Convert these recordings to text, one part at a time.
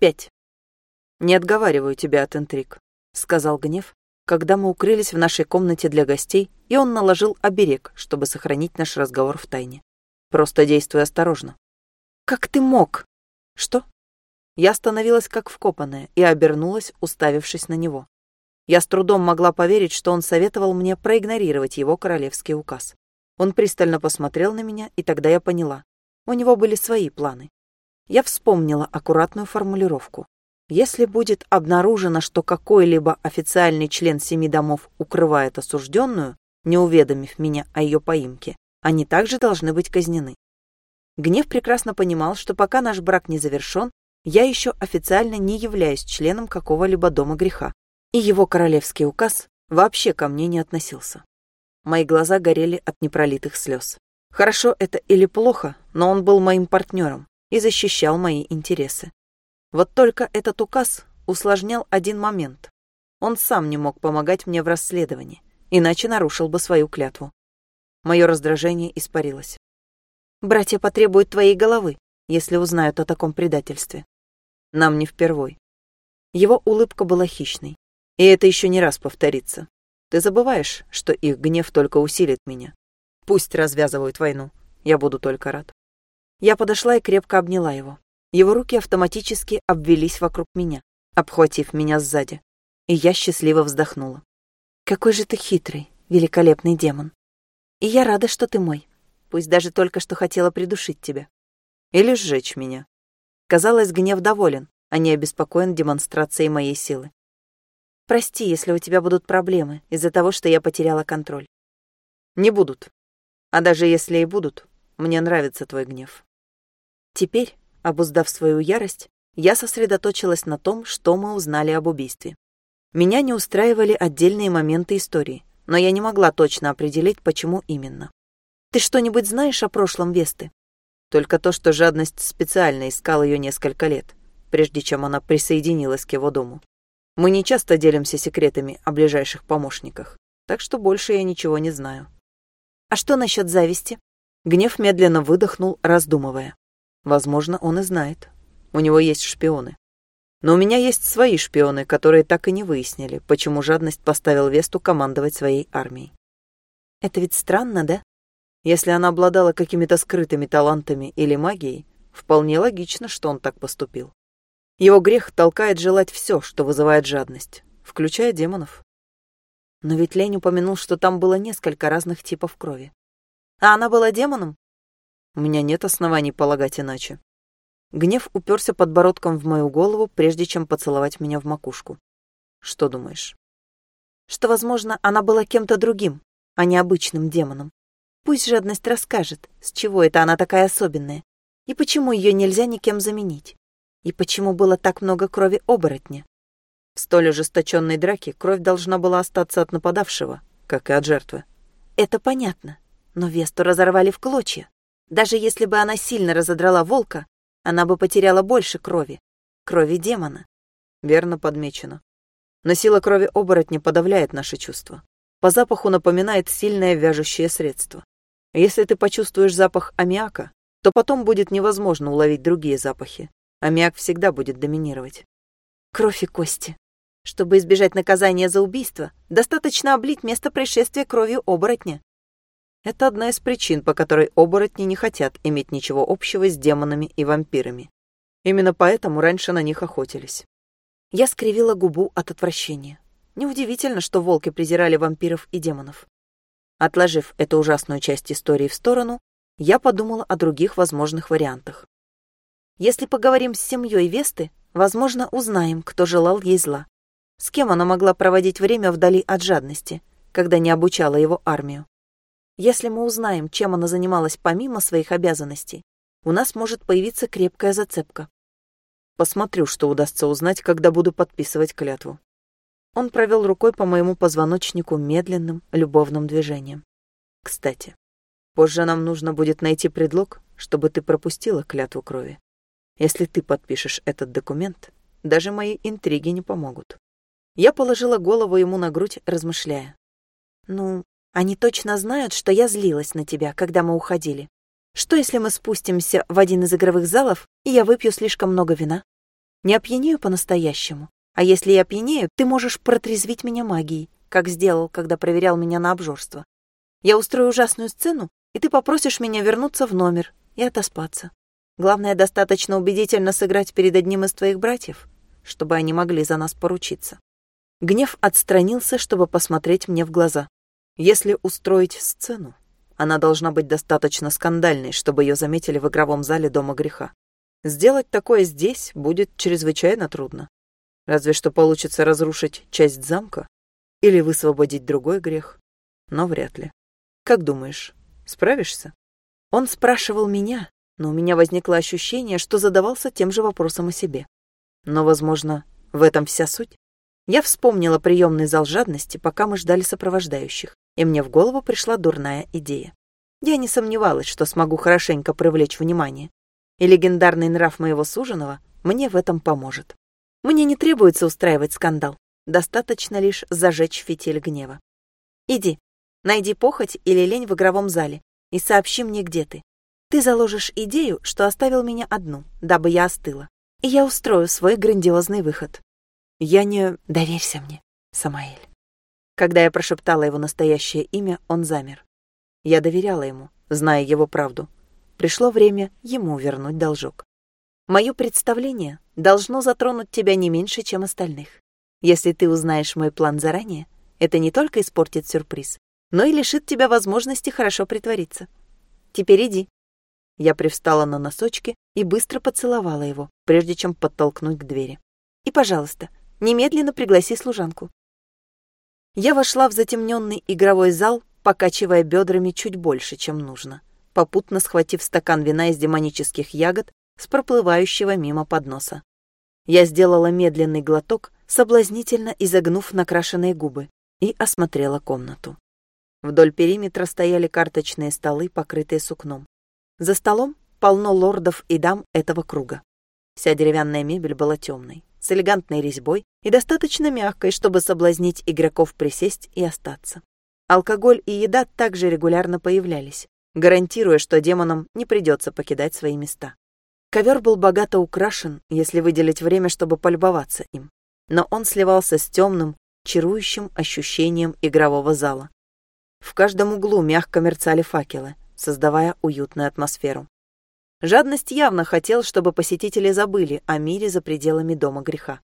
Пять. «Не отговариваю тебя от интриг», — сказал гнев, когда мы укрылись в нашей комнате для гостей, и он наложил оберег, чтобы сохранить наш разговор в тайне. «Просто действуй осторожно». «Как ты мог?» «Что?» Я остановилась как вкопанная и обернулась, уставившись на него. Я с трудом могла поверить, что он советовал мне проигнорировать его королевский указ. Он пристально посмотрел на меня, и тогда я поняла. У него были свои планы. Я вспомнила аккуратную формулировку. Если будет обнаружено, что какой-либо официальный член семи домов укрывает осужденную, не уведомив меня о ее поимке, они также должны быть казнены. Гнев прекрасно понимал, что пока наш брак не завершен, я еще официально не являюсь членом какого-либо дома греха, и его королевский указ вообще ко мне не относился. Мои глаза горели от непролитых слез. Хорошо это или плохо, но он был моим партнером и защищал мои интересы. Вот только этот указ усложнял один момент. Он сам не мог помогать мне в расследовании, иначе нарушил бы свою клятву. Мое раздражение испарилось. Братья потребуют твоей головы, если узнают о таком предательстве. Нам не впервой. Его улыбка была хищной. И это еще не раз повторится. Ты забываешь, что их гнев только усилит меня. Пусть развязывают войну. Я буду только рад. Я подошла и крепко обняла его. Его руки автоматически обвелись вокруг меня, обхватив меня сзади. И я счастливо вздохнула. «Какой же ты хитрый, великолепный демон. И я рада, что ты мой, пусть даже только что хотела придушить тебя. Или сжечь меня». Казалось, гнев доволен, а не обеспокоен демонстрацией моей силы. «Прости, если у тебя будут проблемы из-за того, что я потеряла контроль». «Не будут. А даже если и будут, мне нравится твой гнев». Теперь, Обуздав свою ярость, я сосредоточилась на том, что мы узнали об убийстве. Меня не устраивали отдельные моменты истории, но я не могла точно определить, почему именно. «Ты что-нибудь знаешь о прошлом Весты?» Только то, что жадность специально искал ее несколько лет, прежде чем она присоединилась к его дому. Мы не часто делимся секретами о ближайших помощниках, так что больше я ничего не знаю. А что насчет зависти? Гнев медленно выдохнул, раздумывая. Возможно, он и знает. У него есть шпионы. Но у меня есть свои шпионы, которые так и не выяснили, почему жадность поставил Весту командовать своей армией. Это ведь странно, да? Если она обладала какими-то скрытыми талантами или магией, вполне логично, что он так поступил. Его грех толкает желать все, что вызывает жадность, включая демонов. Но ведь Лень упомянул, что там было несколько разных типов крови. А она была демоном? У меня нет оснований полагать иначе. Гнев уперся подбородком в мою голову, прежде чем поцеловать меня в макушку. Что думаешь? Что, возможно, она была кем-то другим, а не обычным демоном. Пусть жадность расскажет, с чего это она такая особенная, и почему ее нельзя никем заменить, и почему было так много крови оборотня. В столь ожесточенной драке кровь должна была остаться от нападавшего, как и от жертвы. Это понятно, но Весту разорвали в клочья. Даже если бы она сильно разодрала волка, она бы потеряла больше крови. Крови демона. Верно подмечено. Но сила крови оборотня подавляет наши чувства. По запаху напоминает сильное вяжущее средство. Если ты почувствуешь запах аммиака, то потом будет невозможно уловить другие запахи. Аммиак всегда будет доминировать. Кровь и кости. Чтобы избежать наказания за убийство, достаточно облить место происшествия кровью оборотня. Это одна из причин, по которой оборотни не хотят иметь ничего общего с демонами и вампирами. Именно поэтому раньше на них охотились. Я скривила губу от отвращения. Неудивительно, что волки презирали вампиров и демонов. Отложив эту ужасную часть истории в сторону, я подумала о других возможных вариантах. Если поговорим с семьей Весты, возможно, узнаем, кто желал ей зла. С кем она могла проводить время вдали от жадности, когда не обучала его армию. Если мы узнаем, чем она занималась помимо своих обязанностей, у нас может появиться крепкая зацепка. Посмотрю, что удастся узнать, когда буду подписывать клятву. Он провел рукой по моему позвоночнику медленным, любовным движением. Кстати, позже нам нужно будет найти предлог, чтобы ты пропустила клятву крови. Если ты подпишешь этот документ, даже мои интриги не помогут. Я положила голову ему на грудь, размышляя. Ну, они точно знают, что я злилась на тебя, когда мы уходили. Что, если мы спустимся в один из игровых залов, и я выпью слишком много вина? Не опьянею по-настоящему. А если я опьянею, ты можешь протрезвить меня магией, как сделал, когда проверял меня на обжорство. Я устрою ужасную сцену, и ты попросишь меня вернуться в номер и отоспаться. Главное, достаточно убедительно сыграть перед одним из твоих братьев, чтобы они могли за нас поручиться. Гнев отстранился, чтобы посмотреть мне в глаза. Если устроить сцену, она должна быть достаточно скандальной, чтобы ее заметили в игровом зале Дома греха. Сделать такое здесь будет чрезвычайно трудно. Разве что получится разрушить часть замка или высвободить другой грех, но вряд ли. Как думаешь, справишься? Он спрашивал меня, но у меня возникло ощущение, что задавался тем же вопросом о себе. Но, возможно, в этом вся суть? Я вспомнила приемный зал жадности, пока мы ждали сопровождающих, и мне в голову пришла дурная идея. Я не сомневалась, что смогу хорошенько привлечь внимание, и легендарный нрав моего суженого мне в этом поможет. Мне не требуется устраивать скандал, достаточно лишь зажечь фитиль гнева. Иди, найди похоть или лень в игровом зале и сообщи мне, где ты. Ты заложишь идею, что оставил меня одну, дабы я остыла, и я устрою свой грандиозный выход. Я не... Доверься мне, Самаэль. Когда я прошептала его настоящее имя, он замер. Я доверяла ему, зная его правду. Пришло время ему вернуть должок. Мое представление должно затронуть тебя не меньше, чем остальных. Если ты узнаешь мой план заранее, это не только испортит сюрприз, но и лишит тебя возможности хорошо притвориться. Теперь иди, я привстала на носочки и быстро поцеловала его, прежде чем подтолкнуть к двери. «И, пожалуйста, немедленно пригласи служанку». Я вошла в затемненный игровой зал, покачивая бедрами чуть больше, чем нужно, попутно схватив стакан вина из демонических ягод с проплывающего мимо подноса. Я сделала медленный глоток, соблазнительно изогнув накрашенные губы, и осмотрела комнату. Вдоль периметра стояли карточные столы, покрытые сукном. За столом полно лордов и дам этого круга. Вся деревянная мебель была темной, с элегантной резьбой и достаточно мягкой, чтобы соблазнить игроков присесть и остаться. Алкоголь и еда также регулярно появлялись, гарантируя, что демонам не придется покидать свои места. Ковер был богато украшен, если выделить время, чтобы полюбоваться им, но он сливался с темным, чарующим ощущением игрового зала. В каждом углу мягко мерцали факелы, создавая уютную атмосферу. Жадность явно хотел, чтобы посетители забыли о мире за пределами дома греха.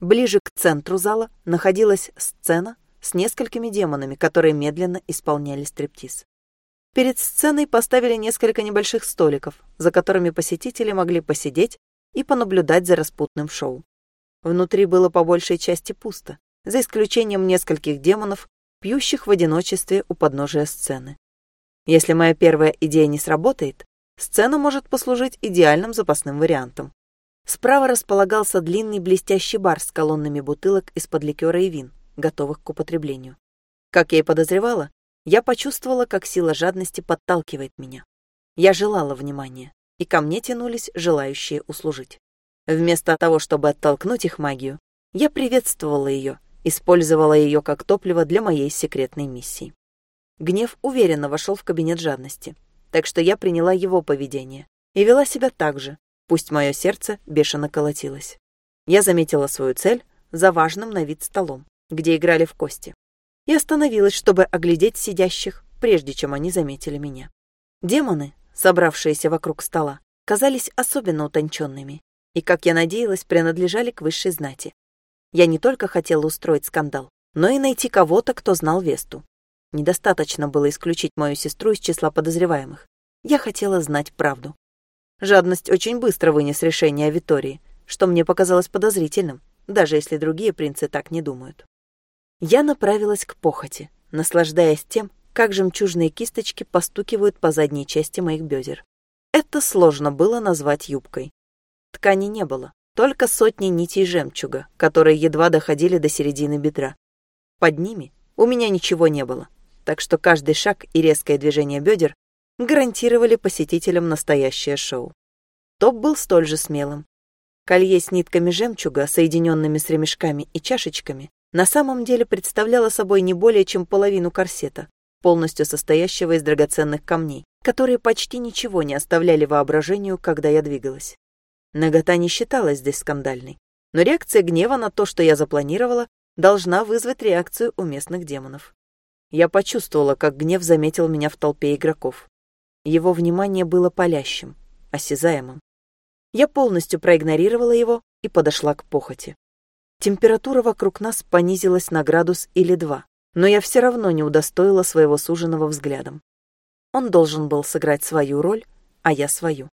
Ближе к центру зала находилась сцена с несколькими демонами, которые медленно исполняли стриптиз. Перед сценой поставили несколько небольших столиков, за которыми посетители могли посидеть и понаблюдать за распутным шоу. Внутри было по большей части пусто, за исключением нескольких демонов, пьющих в одиночестве у подножия сцены. Если моя первая идея не сработает, сцена может послужить идеальным запасным вариантом. Справа располагался длинный блестящий бар с колоннами бутылок из-под ликера и вин, готовых к употреблению. Как я и подозревала, я почувствовала, как сила жадности подталкивает меня. Я желала внимания, и ко мне тянулись желающие услужить. Вместо того, чтобы оттолкнуть их магию, я приветствовала ее, использовала ее как топливо для моей секретной миссии. Гнев уверенно вошел в кабинет жадности, так что я приняла его поведение и вела себя так же, пусть мое сердце бешено колотилось. Я заметила свою цель за важным на вид столом, где играли в кости, и остановилась, чтобы оглядеть сидящих, прежде чем они заметили меня. Демоны, собравшиеся вокруг стола, казались особенно утонченными и, как я надеялась, принадлежали к высшей знати. Я не только хотела устроить скандал, но и найти кого-то, кто знал Весту. Недостаточно было исключить мою сестру из числа подозреваемых. Я хотела знать правду. Жадность очень быстро вынес решение о Витории, что мне показалось подозрительным, даже если другие принцы так не думают. Я направилась к похоти, наслаждаясь тем, как жемчужные кисточки постукивают по задней части моих бедер. Это сложно было назвать юбкой. Ткани не было, только сотни нитей жемчуга, которые едва доходили до середины бедра. Под ними у меня ничего не было, так что каждый шаг и резкое движение бедер гарантировали посетителям настоящее шоу. Топ был столь же смелым. Колье с нитками жемчуга, соединенными с ремешками и чашечками, на самом деле представляло собой не более чем половину корсета, полностью состоящего из драгоценных камней, которые почти ничего не оставляли воображению, когда я двигалась. Нагота не считалась здесь скандальной, но реакция гнева на то, что я запланировала, должна вызвать реакцию у местных демонов. Я почувствовала, как гнев заметил меня в толпе игроков. Его внимание было палящим, осязаемым. Я полностью проигнорировала его и подошла к похоти. Температура вокруг нас понизилась на градус или два, но я все равно не удостоила своего суженого взглядом. Он должен был сыграть свою роль, а я свою.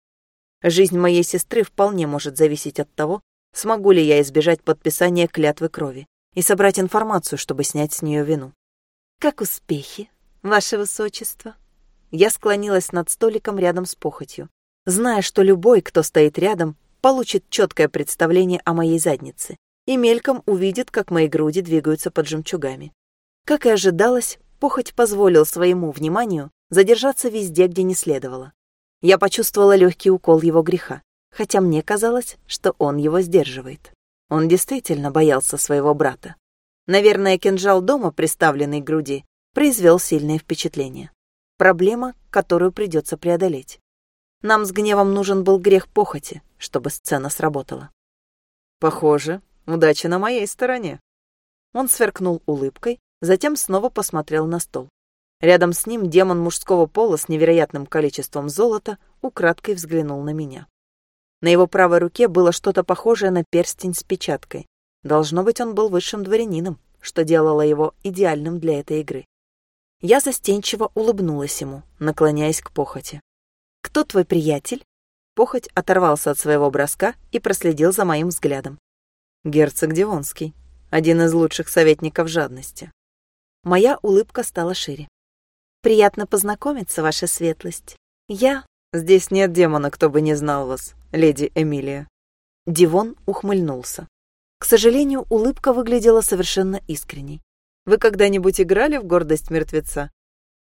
Жизнь моей сестры вполне может зависеть от того, смогу ли я избежать подписания клятвы крови и собрать информацию, чтобы снять с нее вину. «Как успехи, ваше высочество?» Я склонилась над столиком рядом с похотью, зная, что любой, кто стоит рядом, получит четкое представление о моей заднице и мельком увидит, как мои груди двигаются под жемчугами. Как и ожидалось, похоть позволил своему вниманию задержаться везде, где не следовало. Я почувствовала легкий укол его греха, хотя мне казалось, что он его сдерживает. Он действительно боялся своего брата. Наверное, кинжал дома, приставленный к груди, произвел сильное впечатление. Проблема, которую придется преодолеть. Нам с гневом нужен был грех похоти, чтобы сцена сработала. Похоже, удача на моей стороне. Он сверкнул улыбкой, затем снова посмотрел на стол. Рядом с ним демон мужского пола с невероятным количеством золота украдкой взглянул на меня. На его правой руке было что-то похожее на перстень с печаткой. Должно быть, он был высшим дворянином, что делало его идеальным для этой игры. Я застенчиво улыбнулась ему, наклоняясь к похоти. «Кто твой приятель?» Похоть оторвался от своего броска и проследил за моим взглядом. «Герцог Дивонский, один из лучших советников жадности». Моя улыбка стала шире. «Приятно познакомиться, ваша светлость. Я Здесь нет демона, кто бы не знал вас, леди Эмилия. Дивон ухмыльнулся. К сожалению, улыбка выглядела совершенно искренней. Вы когда-нибудь играли в гордость мертвеца?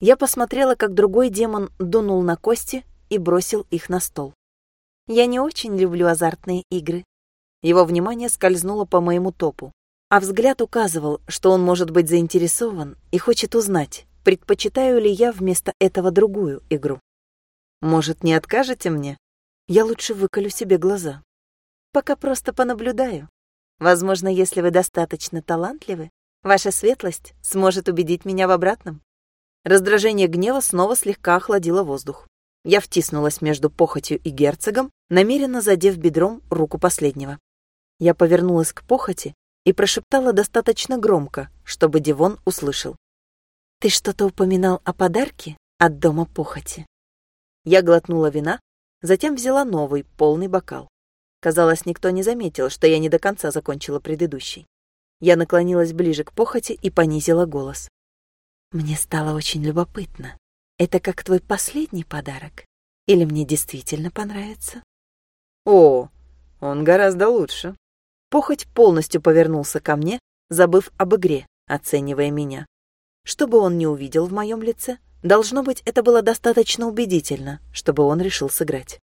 Я посмотрела, как другой демон дунул на кости и бросил их на стол. Я не очень люблю азартные игры. Его внимание скользнуло по моему топу, а взгляд указывал, что он может быть заинтересован и хочет узнать, предпочитаю ли я вместо этого другую игру. Может, не откажете мне? Я лучше выколю себе глаза. Пока просто понаблюдаю. Возможно, если вы достаточно талантливы, ваша светлость сможет убедить меня в обратном. Раздражение гнева снова слегка охладило воздух. Я втиснулась между похотью и герцогом, намеренно задев бедром руку последнего. Я повернулась к похоти и прошептала достаточно громко, чтобы Дивон услышал. «Ты что-то упоминал о подарке от дома похоти?» Я глотнула вина, затем взяла новый, полный бокал. Казалось, никто не заметил, что я не до конца закончила предыдущий. Я наклонилась ближе к похоти и понизила голос. Мне стало очень любопытно. Это как твой последний подарок? Или мне действительно понравится? О, он гораздо лучше. Похоть полностью повернулся ко мне, забыв об игре, оценивая меня. Что бы он не увидел в моем лице, Должно быть, это было достаточно убедительно, чтобы он решил сыграть.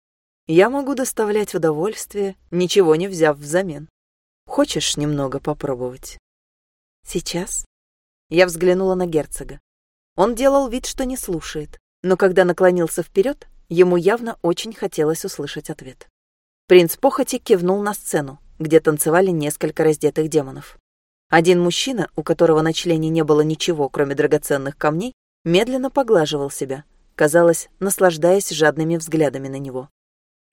Я могу доставлять удовольствие, ничего не взяв взамен. Хочешь немного попробовать? Сейчас? Я взглянула на герцога. Он делал вид, что не слушает, но когда наклонился вперед, ему явно очень хотелось услышать ответ. Принц похоти кивнул на сцену, где танцевали несколько раздетых демонов. Один мужчина, у которого на члене не было ничего, кроме драгоценных камней, медленно поглаживал себя, казалось, наслаждаясь жадными взглядами на него.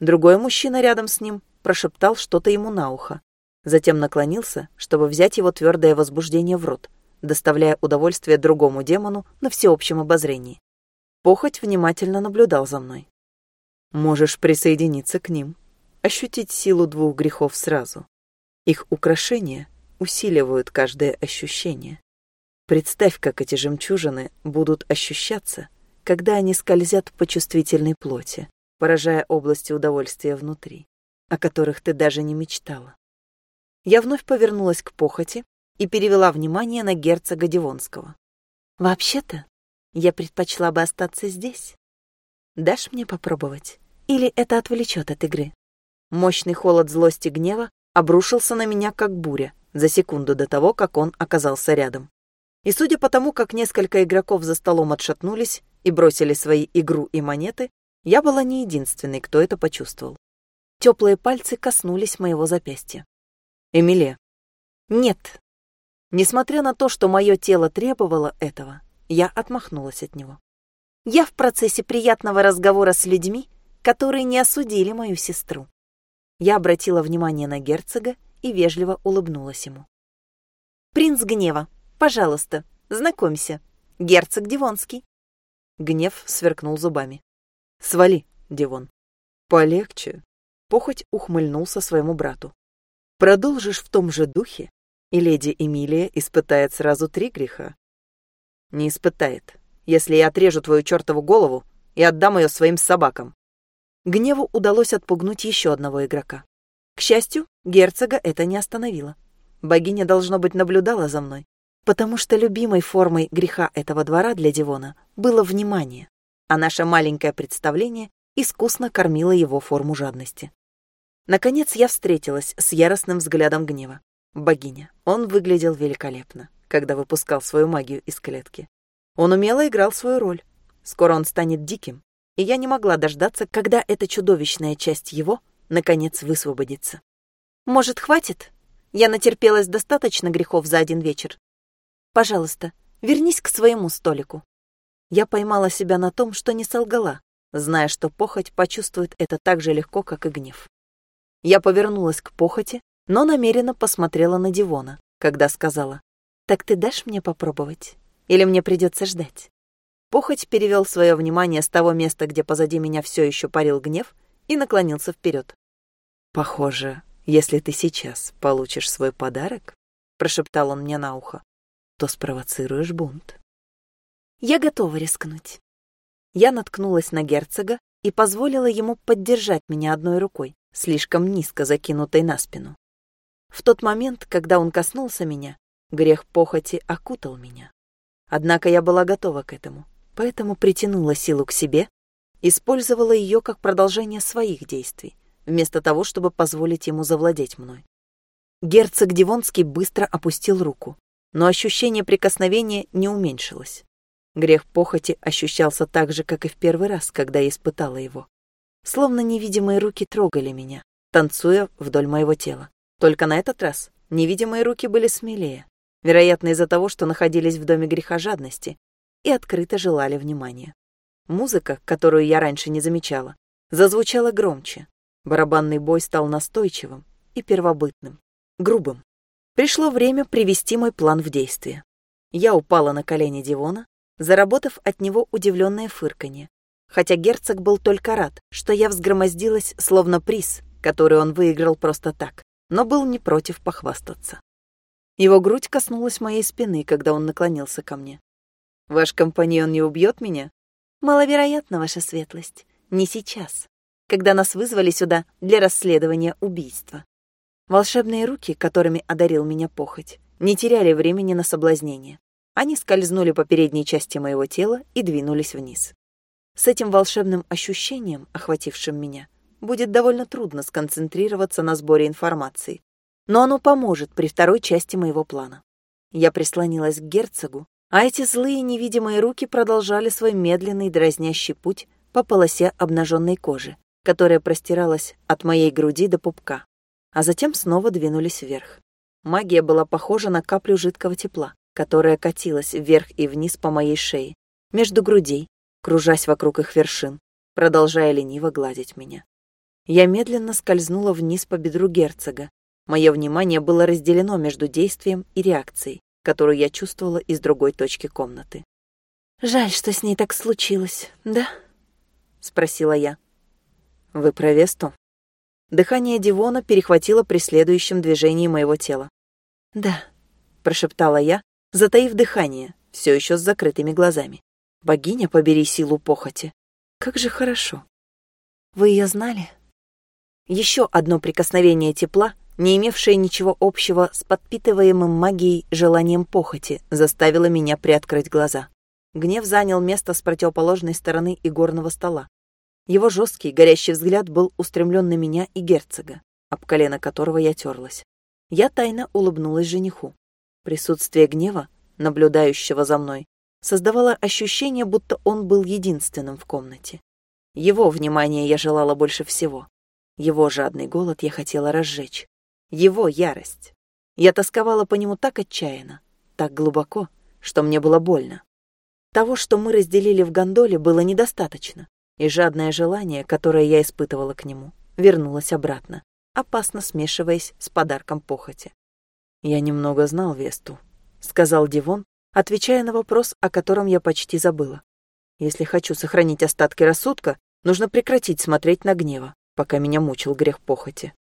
Другой мужчина рядом с ним прошептал что-то ему на ухо, затем наклонился, чтобы взять его твердое возбуждение в рот, доставляя удовольствие другому демону на всеобщем обозрении. Похоть внимательно наблюдал за мной. Можешь присоединиться к ним, ощутить силу двух грехов сразу. Их украшения усиливают каждое ощущение. Представь, как эти жемчужины будут ощущаться, когда они скользят по чувствительной плоти, поражая области удовольствия внутри, о которых ты даже не мечтала. Я вновь повернулась к похоти и перевела внимание на герцога Дивонского. «Вообще-то, я предпочла бы остаться здесь. Дашь мне попробовать? Или это отвлечет от игры?» Мощный холод злости гнева обрушился на меня, как буря, за секунду до того, как он оказался рядом. И судя по тому, как несколько игроков за столом отшатнулись и бросили свои игру и монеты, я была не единственной, кто это почувствовал. Теплые пальцы коснулись моего запястья. «Эмилия». «Нет». Несмотря на то, что мое тело требовало этого, я отмахнулась от него. «Я в процессе приятного разговора с людьми, которые не осудили мою сестру». Я обратила внимание на герцога и вежливо улыбнулась ему. «Принц гнева, пожалуйста, знакомься, герцог Дивонский». Гнев сверкнул зубами. «Свали, Дивон». «Полегче», — похоть ухмыльнулся своему брату. «Продолжишь в том же духе, и леди Эмилия испытает сразу три греха». «Не испытает, если я отрежу твою чертову голову и отдам ее своим собакам». Гневу удалось отпугнуть еще одного игрока. К счастью, герцога это не остановило. Богиня, должно быть, наблюдала за мной, потому что любимой формой греха этого двора для Дивона было внимание, а наше маленькое представление искусно кормило его форму жадности. Наконец я встретилась с яростным взглядом гнева. Богиня. Он выглядел великолепно, когда выпускал свою магию из клетки. Он умело играл свою роль. Скоро он станет диким, и я не могла дождаться, когда эта чудовищная часть его наконец высвободится. Может, хватит? Я натерпелась достаточно грехов за один вечер. Пожалуйста, вернись к своему столику. Я поймала себя на том, что не солгала, зная, что похоть почувствует это так же легко, как и гнев. Я повернулась к похоти, но намеренно посмотрела на Дивона, когда сказала, «Так ты дашь мне попробовать? Или мне придется ждать?» Похоть перевел свое внимание с того места, где позади меня все еще парил гнев, и наклонился вперед. «Похоже, если ты сейчас получишь свой подарок, прошептал он мне на ухо, то спровоцируешь бунт. Я готова рискнуть. Я наткнулась на герцога и позволила ему поддержать меня одной рукой, слишком низко закинутой на спину. В тот момент, когда он коснулся меня, грех похоти окутал меня. Однако я была готова к этому, поэтому притянула силу к себе, использовала ее как продолжение своих действий, вместо того, чтобы позволить ему завладеть мной. Герцог Дивонский быстро опустил руку, но ощущение прикосновения не уменьшилось. Грех похоти ощущался так же, как и в первый раз, когда я испытала его. Словно невидимые руки трогали меня, танцуя вдоль моего тела. Только на этот раз невидимые руки были смелее, вероятно, из-за того, что находились в доме греха жадности и открыто желали внимания. Музыка, которую я раньше не замечала, зазвучала громче, Барабанный бой стал настойчивым и первобытным, грубым. Пришло время привести мой план в действие. Я упала на колени Дивона, заработав от него удивленное фырканье, хотя герцог был только рад, что я взгромоздилась словно приз, который он выиграл просто так, но был не против похвастаться. Его грудь коснулась моей спины, когда он наклонился ко мне. «Ваш компаньон не убьет меня?» «Маловероятно, ваша светлость. Не сейчас когда нас вызвали сюда для расследования убийства. Волшебные руки, которыми одарил меня похоть, не теряли времени на соблазнение. Они скользнули по передней части моего тела и двинулись вниз. С этим волшебным ощущением, охватившим меня, будет довольно трудно сконцентрироваться на сборе информации, но оно поможет при второй части моего плана. Я прислонилась к герцогу, а эти злые невидимые руки продолжали свой медленный дразнящий путь по полосе обнаженной кожи, которая простиралась от моей груди до пупка, а затем снова двинулись вверх. Магия была похожа на каплю жидкого тепла, которая катилась вверх и вниз по моей шее, между грудей, кружась вокруг их вершин, продолжая лениво гладить меня. Я медленно скользнула вниз по бедру герцога. Мое внимание было разделено между действием и реакцией, которую я чувствовала из другой точки комнаты. «Жаль, что с ней так случилось, да?» — спросила я. Вы про Весту? Дыхание Дивона перехватило при следующем движении моего тела. Да, прошептала я, затаив дыхание, все еще с закрытыми глазами. Богиня, побери силу похоти. Как же хорошо. Вы ее знали? Еще одно прикосновение тепла, не имевшее ничего общего с подпитываемым магией желанием похоти, заставило меня приоткрыть глаза. Гнев занял место с противоположной стороны игорного стола, его жесткий, горящий взгляд был устремлен на меня и герцога, об колено которого я терлась. Я тайно улыбнулась жениху. Присутствие гнева, наблюдающего за мной, создавало ощущение, будто он был единственным в комнате. Его внимание я желала больше всего. Его жадный голод я хотела разжечь. Его ярость. Я тосковала по нему так отчаянно, так глубоко, что мне было больно. Того, что мы разделили в гондоле, было недостаточно, и жадное желание, которое я испытывала к нему, вернулось обратно, опасно смешиваясь с подарком похоти. «Я немного знал Весту», — сказал Дивон, отвечая на вопрос, о котором я почти забыла. «Если хочу сохранить остатки рассудка, нужно прекратить смотреть на гнева, пока меня мучил грех похоти.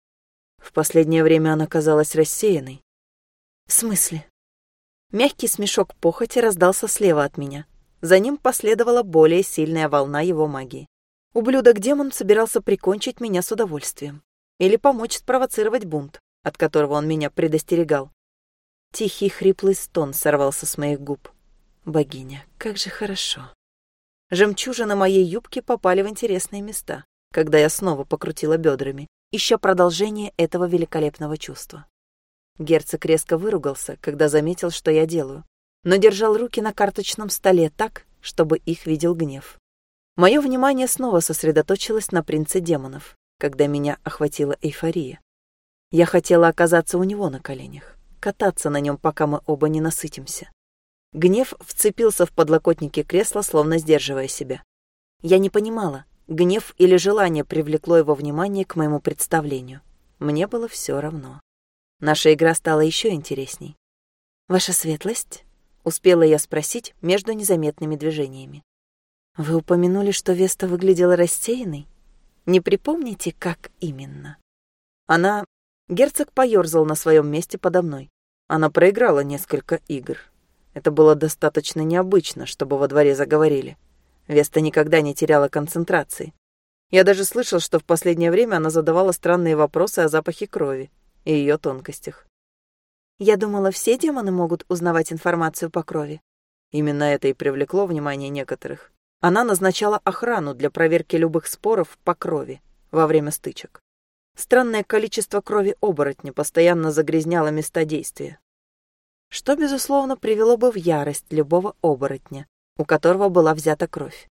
В последнее время она казалась рассеянной. «В смысле?» Мягкий смешок похоти раздался слева от меня. За ним последовала более сильная волна его магии. Ублюдок-демон собирался прикончить меня с удовольствием. Или помочь спровоцировать бунт, от которого он меня предостерегал. Тихий хриплый стон сорвался с моих губ. Богиня, как же хорошо. Жемчужины моей юбки попали в интересные места, когда я снова покрутила бедрами, ища продолжение этого великолепного чувства. Герцог резко выругался, когда заметил, что я делаю, но держал руки на карточном столе так, чтобы их видел гнев. Мое внимание снова сосредоточилось на принце демонов, когда меня охватила эйфория. Я хотела оказаться у него на коленях, кататься на нем, пока мы оба не насытимся. Гнев вцепился в подлокотники кресла, словно сдерживая себя. Я не понимала, Гнев или желание привлекло его внимание к моему представлению. Мне было все равно. Наша игра стала еще интересней. «Ваша светлость?» — успела я спросить между незаметными движениями. «Вы упомянули, что Веста выглядела рассеянной? Не припомните, как именно?» Она... Герцог поёрзал на своем месте подо мной. Она проиграла несколько игр. Это было достаточно необычно, чтобы во дворе заговорили. Веста никогда не теряла концентрации. Я даже слышал, что в последнее время она задавала странные вопросы о запахе крови и ее тонкостях. Я думала, все демоны могут узнавать информацию по крови. Именно это и привлекло внимание некоторых. Она назначала охрану для проверки любых споров по крови во время стычек. Странное количество крови оборотня постоянно загрязняло места действия. Что, безусловно, привело бы в ярость любого оборотня, у которого была взята кровь.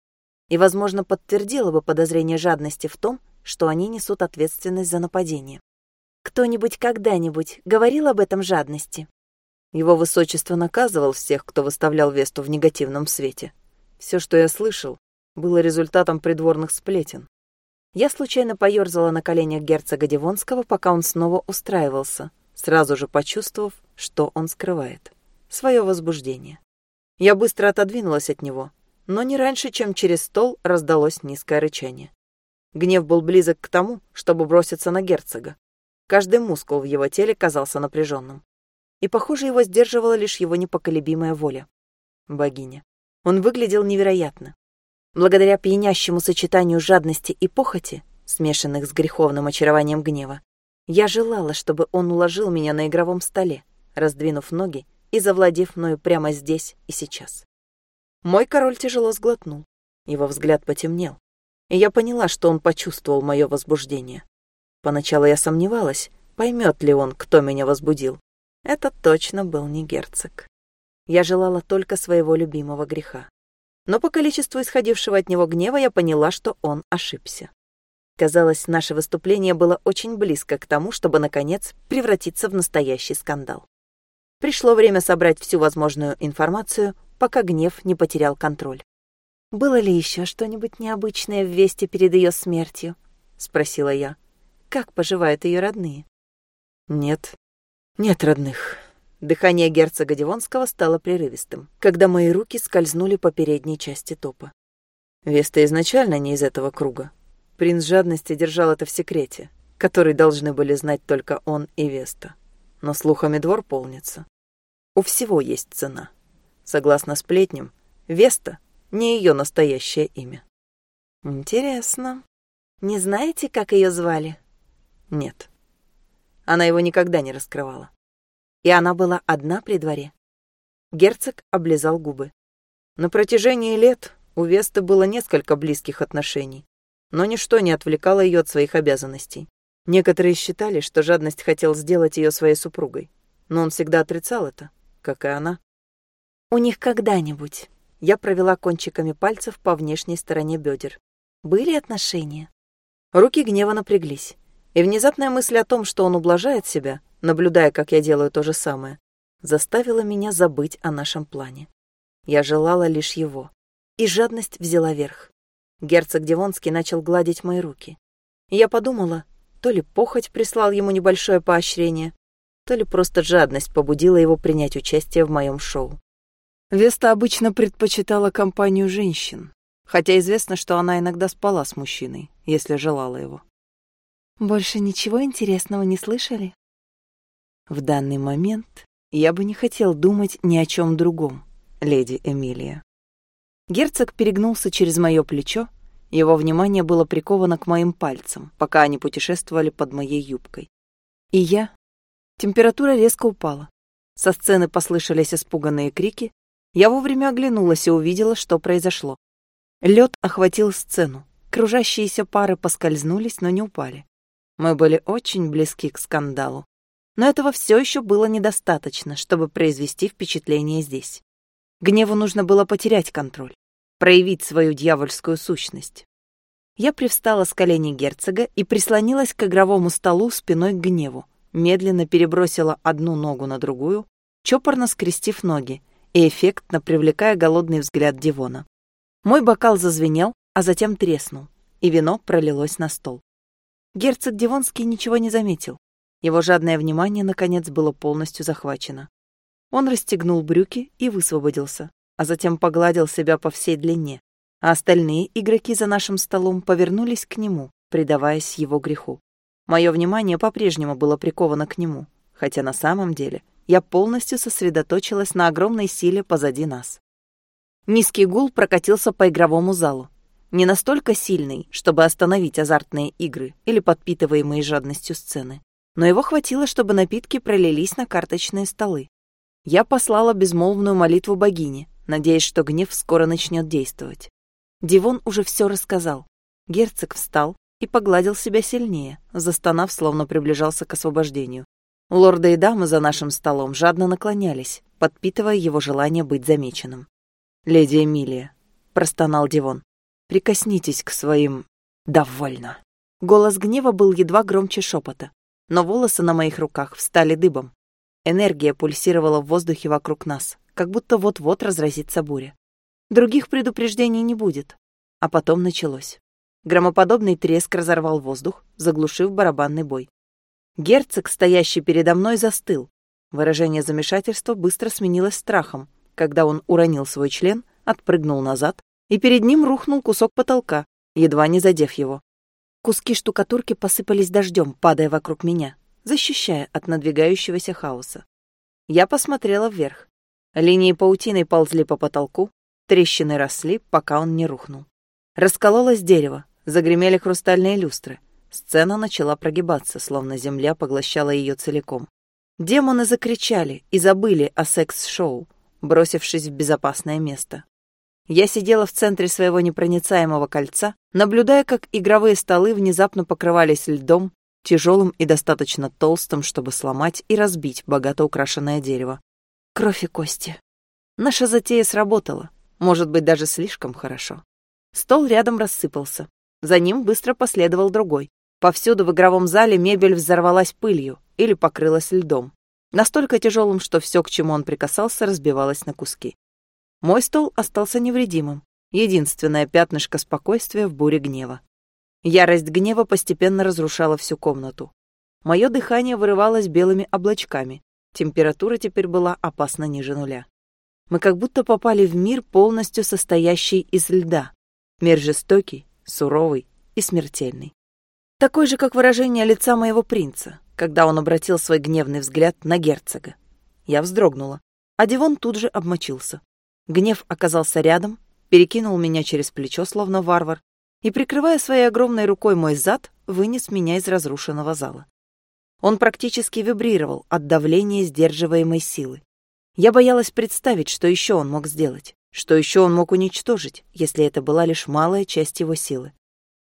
И, возможно, подтвердило бы подозрение жадности в том, что они несут ответственность за нападение. Кто-нибудь когда-нибудь говорил об этом жадности? Его высочество наказывал всех, кто выставлял Весту в негативном свете. Все, что я слышал, было результатом придворных сплетен. Я случайно поёрзала на коленях герцога Дивонского, пока он снова устраивался, сразу же почувствовав, что он скрывает. Свое возбуждение. Я быстро отодвинулась от него, но не раньше, чем через стол раздалось низкое рычание. Гнев был близок к тому, чтобы броситься на герцога. Каждый мускул в его теле казался напряженным. И, похоже, его сдерживала лишь его непоколебимая воля. Богиня. Он выглядел невероятно. Благодаря пьянящему сочетанию жадности и похоти, смешанных с греховным очарованием гнева, я желала, чтобы он уложил меня на игровом столе, раздвинув ноги и завладев мною прямо здесь и сейчас. Мой король тяжело сглотнул. Его взгляд потемнел. И я поняла, что он почувствовал мое возбуждение. Поначалу я сомневалась, поймет ли он, кто меня возбудил. Это точно был не герцог. Я желала только своего любимого греха. Но по количеству исходившего от него гнева я поняла, что он ошибся. Казалось, наше выступление было очень близко к тому, чтобы, наконец, превратиться в настоящий скандал. Пришло время собрать всю возможную информацию, пока гнев не потерял контроль. «Было ли еще что-нибудь необычное в вести перед ее смертью?» — спросила я. «Как поживают ее родные?» «Нет, нет родных». Дыхание герцога Дивонского стало прерывистым, когда мои руки скользнули по передней части топа. Веста изначально не из этого круга. Принц жадности держал это в секрете, который должны были знать только он и Веста но слухами двор полнится. У всего есть цена. Согласно сплетням, Веста — не ее настоящее имя. Интересно. Не знаете, как ее звали? Нет. Она его никогда не раскрывала. И она была одна при дворе. Герцог облизал губы. На протяжении лет у Весты было несколько близких отношений, но ничто не отвлекало ее от своих обязанностей. Некоторые считали, что жадность хотел сделать ее своей супругой, но он всегда отрицал это, как и она. У них когда-нибудь я провела кончиками пальцев по внешней стороне бедер. Были отношения? Руки гнева напряглись, И внезапная мысль о том, что он ублажает себя, наблюдая, как я делаю то же самое, заставила меня забыть о нашем плане. Я желала лишь его. И жадность взяла верх. Герцог Дивонский начал гладить мои руки. Я подумала, то ли похоть прислал ему небольшое поощрение, то ли просто жадность побудила его принять участие в моем шоу. Веста обычно предпочитала компанию женщин, хотя известно, что она иногда спала с мужчиной, если желала его. «Больше ничего интересного не слышали?» В данный момент я бы не хотел думать ни о чем другом, леди Эмилия. Герцог перегнулся через мое плечо, его внимание было приковано к моим пальцам, пока они путешествовали под моей юбкой. И я... Температура резко упала. Со сцены послышались испуганные крики. Я вовремя оглянулась и увидела, что произошло. Лед охватил сцену. Кружащиеся пары поскользнулись, но не упали. Мы были очень близки к скандалу. Но этого все еще было недостаточно, чтобы произвести впечатление здесь. Гневу нужно было потерять контроль, проявить свою дьявольскую сущность. Я привстала с коленей герцога и прислонилась к игровому столу спиной к гневу, медленно перебросила одну ногу на другую, чопорно скрестив ноги и эффектно привлекая голодный взгляд Дивона. Мой бокал зазвенел, а затем треснул, и вино пролилось на стол. Герцог Дивонский ничего не заметил, его жадное внимание, наконец, было полностью захвачено. Он расстегнул брюки и высвободился, а затем погладил себя по всей длине, а остальные игроки за нашим столом повернулись к нему, предаваясь его греху. Мое внимание по-прежнему было приковано к нему, хотя на самом деле я полностью сосредоточилась на огромной силе позади нас. Низкий гул прокатился по игровому залу. Не настолько сильный, чтобы остановить азартные игры или подпитываемые жадностью сцены, но его хватило, чтобы напитки пролились на карточные столы. Я послала безмолвную молитву богине, надеясь, что гнев скоро начнет действовать. Дивон уже все рассказал. Герцог встал и погладил себя сильнее, застонав, словно приближался к освобождению. Лорды и дамы за нашим столом жадно наклонялись, подпитывая его желание быть замеченным. «Леди Эмилия», — простонал Дивон, — «прикоснитесь к своим...» «Довольно». Голос гнева был едва громче шепота но волосы на моих руках встали дыбом. Энергия пульсировала в воздухе вокруг нас, как будто вот-вот разразится буря. Других предупреждений не будет. А потом началось. Громоподобный треск разорвал воздух, заглушив барабанный бой. Герцог, стоящий передо мной, застыл. Выражение замешательства быстро сменилось страхом, когда он уронил свой член, отпрыгнул назад, и перед ним рухнул кусок потолка, едва не задев его. Куски штукатурки посыпались дождем, падая вокруг меня, защищая от надвигающегося хаоса. Я посмотрела вверх. Линии паутины ползли по потолку, трещины росли, пока он не рухнул. Раскололось дерево, загремели хрустальные люстры. Сцена начала прогибаться, словно земля поглощала ее целиком. Демоны закричали и забыли о секс-шоу, бросившись в безопасное место. Я сидела в центре своего непроницаемого кольца, наблюдая, как игровые столы внезапно покрывались льдом, тяжелым и достаточно толстым, чтобы сломать и разбить богато украшенное дерево. Кровь и кости. Наша затея сработала, может быть, даже слишком хорошо. Стол рядом рассыпался. За ним быстро последовал другой. Повсюду в игровом зале мебель взорвалась пылью или покрылась льдом. Настолько тяжелым, что все, к чему он прикасался, разбивалось на куски. Мой стол остался невредимым. Единственное пятнышко спокойствия в буре гнева. Ярость гнева постепенно разрушала всю комнату. Мое дыхание вырывалось белыми облачками. Температура теперь была опасно ниже нуля. Мы как будто попали в мир, полностью состоящий из льда. Мир жестокий, суровый и смертельный. Такой же, как выражение лица моего принца, когда он обратил свой гневный взгляд на герцога. Я вздрогнула, а Дивон тут же обмочился. Гнев оказался рядом, перекинул меня через плечо, словно варвар, и, прикрывая своей огромной рукой мой зад, вынес меня из разрушенного зала. Он практически вибрировал от давления сдерживаемой силы. Я боялась представить, что еще он мог сделать, что еще он мог уничтожить, если это была лишь малая часть его силы.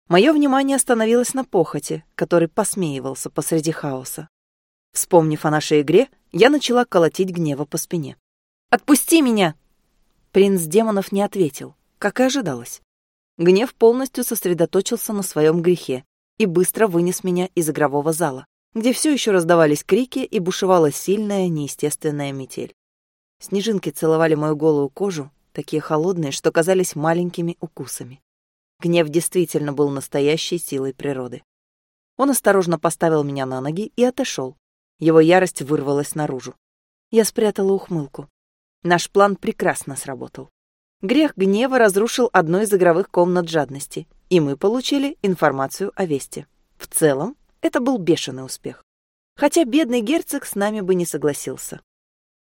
Мое внимание остановилось на похоти, который посмеивался посреди хаоса. Вспомнив о нашей игре, я начала колотить гнева по спине. «Отпусти меня!» Принц демонов не ответил, как и ожидалось. Гнев полностью сосредоточился на своем грехе, и быстро вынес меня из игрового зала, где все еще раздавались крики и бушевала сильная неестественная метель. Снежинки целовали мою голую кожу, такие холодные, что казались маленькими укусами. Гнев действительно был настоящей силой природы. Он осторожно поставил меня на ноги и отошел. Его ярость вырвалась наружу. Я спрятала ухмылку. Наш план прекрасно сработал. Грех гнева разрушил одну из игровых комнат жадности, и мы получили информацию о Весте. В целом, это был бешеный успех. Хотя бедный герцог с нами бы не согласился.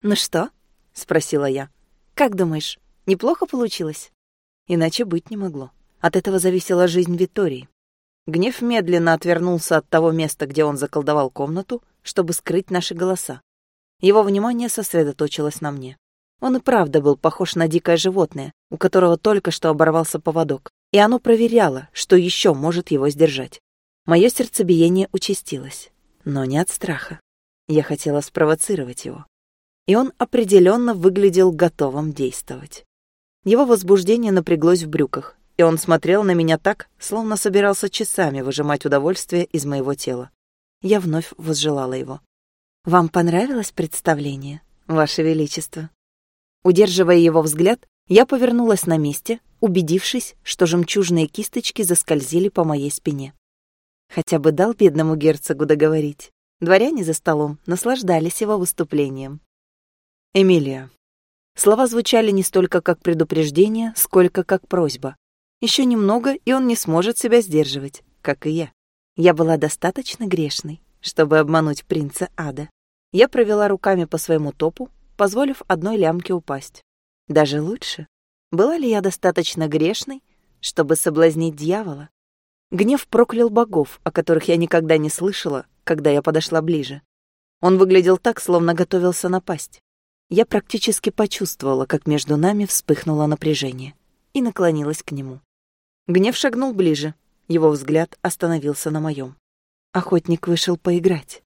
«Ну что?» — спросила я. «Как думаешь, неплохо получилось?» Иначе быть не могло. От этого зависела жизнь Витории. Гнев медленно отвернулся от того места, где он заколдовал комнату, чтобы скрыть наши голоса. Его внимание сосредоточилось на мне. Он и правда был похож на дикое животное, у которого только что оборвался поводок, и оно проверяло, что еще может его сдержать. Мое сердцебиение участилось, но не от страха. Я хотела спровоцировать его. И он определенно выглядел готовым действовать. Его возбуждение напряглось в брюках, и он смотрел на меня так, словно собирался часами выжимать удовольствие из моего тела. Я вновь возжелала его. «Вам понравилось представление, Ваше Величество?» Удерживая его взгляд, я повернулась на месте, убедившись, что жемчужные кисточки заскользили по моей спине. Хотя бы дал бедному герцогу договорить. Дворяне за столом наслаждались его выступлением. «Эмилия». Слова звучали не столько как предупреждение, сколько как просьба. Еще немного, и он не сможет себя сдерживать, как и я. Я была достаточно грешной, чтобы обмануть принца Ада. Я провела руками по своему топу, позволив одной лямке упасть. Даже лучше. Была ли я достаточно грешной, чтобы соблазнить дьявола? Гнев проклял богов, о которых я никогда не слышала, когда я подошла ближе. Он выглядел так, словно готовился напасть. Я практически почувствовала, как между нами вспыхнуло напряжение, и наклонилась к нему. Гнев шагнул ближе. Его взгляд остановился на моем. Охотник вышел поиграть.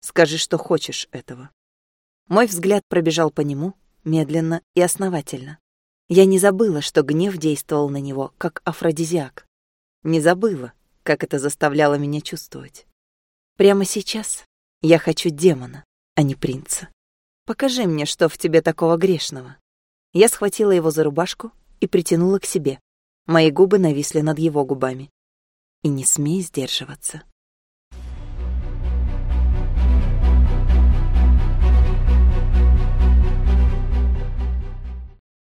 Скажи, что хочешь этого. Мой взгляд пробежал по нему, медленно и основательно. Я не забыла, что гнев действовал на него, как афродизиак. Не забыла, как это заставляло меня чувствовать. Прямо сейчас я хочу демона, а не принца. Покажи мне, что в тебе такого грешного. Я схватила его за рубашку и притянула к себе, Мои губы нависли над его губами. И не смей сдерживаться.